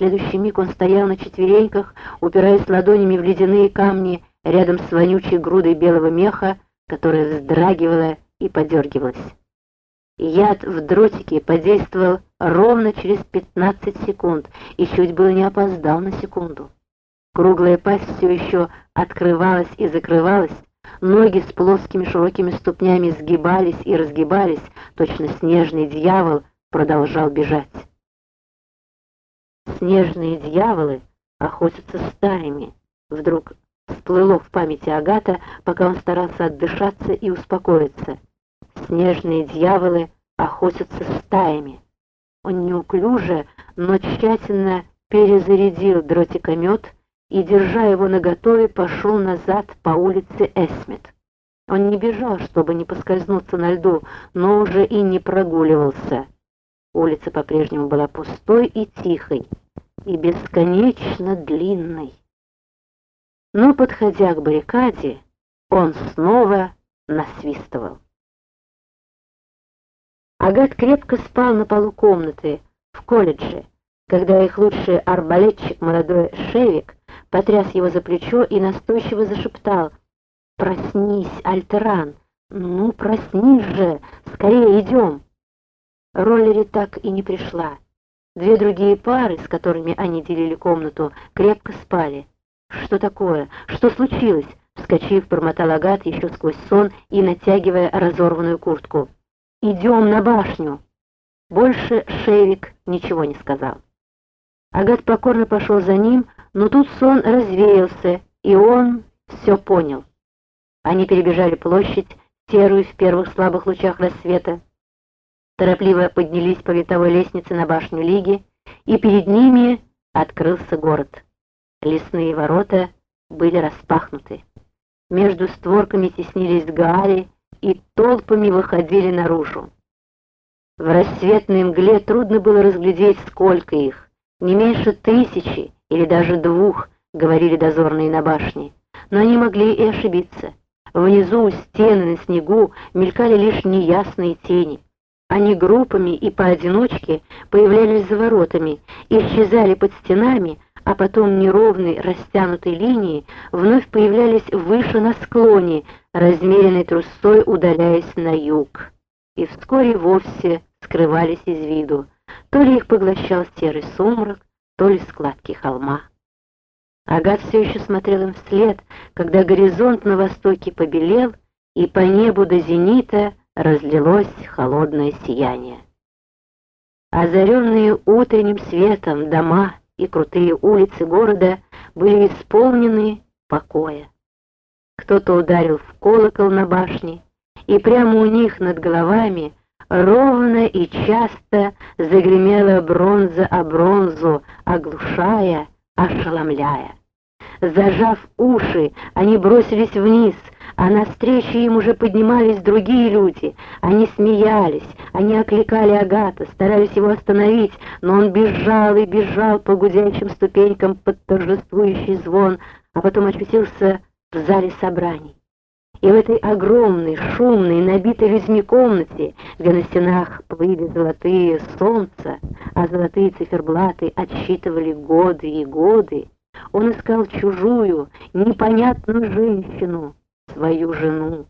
следующий миг он стоял на четвереньках, упираясь ладонями в ледяные камни рядом с вонючей грудой белого меха, которая вздрагивала и подергивалась. Яд в дротике подействовал ровно через 15 секунд и чуть было не опоздал на секунду. Круглая пасть все еще открывалась и закрывалась, ноги с плоскими широкими ступнями сгибались и разгибались, точно снежный дьявол продолжал бежать. Снежные дьяволы охотятся стаями. Вдруг всплыло в памяти Агата, пока он старался отдышаться и успокоиться. Снежные дьяволы охотятся стаями. Он неуклюже, но тщательно перезарядил дротикомет и, держа его наготове, пошел назад по улице Эсмит. Он не бежал, чтобы не поскользнуться на льду, но уже и не прогуливался. Улица по-прежнему была пустой и тихой, и бесконечно длинной. Но, подходя к баррикаде, он снова насвистывал. Агат крепко спал на полу комнаты в колледже, когда их лучший арбалетчик, молодой Шевик, потряс его за плечо и настойчиво зашептал «Проснись, Альтеран! Ну, проснись же! Скорее идем!» Роллери так и не пришла. Две другие пары, с которыми они делили комнату, крепко спали. «Что такое? Что случилось?» Вскочив, бормотал Агат еще сквозь сон и натягивая разорванную куртку. «Идем на башню!» Больше Шевик ничего не сказал. Агат покорно пошел за ним, но тут сон развеялся, и он все понял. Они перебежали площадь, серую в первых слабых лучах рассвета, торопливо поднялись по винтовой лестнице на башню Лиги, и перед ними открылся город. Лесные ворота были распахнуты. Между створками теснились гаали и толпами выходили наружу. В рассветной мгле трудно было разглядеть, сколько их. Не меньше тысячи или даже двух, говорили дозорные на башне. Но они могли и ошибиться. Внизу у стены на снегу мелькали лишь неясные тени. Они группами и поодиночке появлялись за воротами, исчезали под стенами, а потом неровной растянутой линией вновь появлялись выше на склоне, размеренной трусой удаляясь на юг. И вскоре вовсе скрывались из виду. То ли их поглощал серый сумрак, то ли складки холма. Агат все еще смотрел им вслед, когда горизонт на востоке побелел, и по небу до зенита разлилось холодное сияние. Озаренные утренним светом дома и крутые улицы города были исполнены покоя. Кто-то ударил в колокол на башне, и прямо у них над головами Ровно и часто загремела бронза о бронзу, оглушая, ошеломляя. Зажав уши, они бросились вниз, а навстречу им уже поднимались другие люди. Они смеялись, они окликали Агата, старались его остановить, но он бежал и бежал по гудящим ступенькам под торжествующий звон, а потом очутился в зале собраний. И в этой огромной, шумной, набитой людьми комнате, где на стенах плыли золотые солнца, а золотые циферблаты отсчитывали годы и годы, он искал чужую, непонятную женщину, свою жену.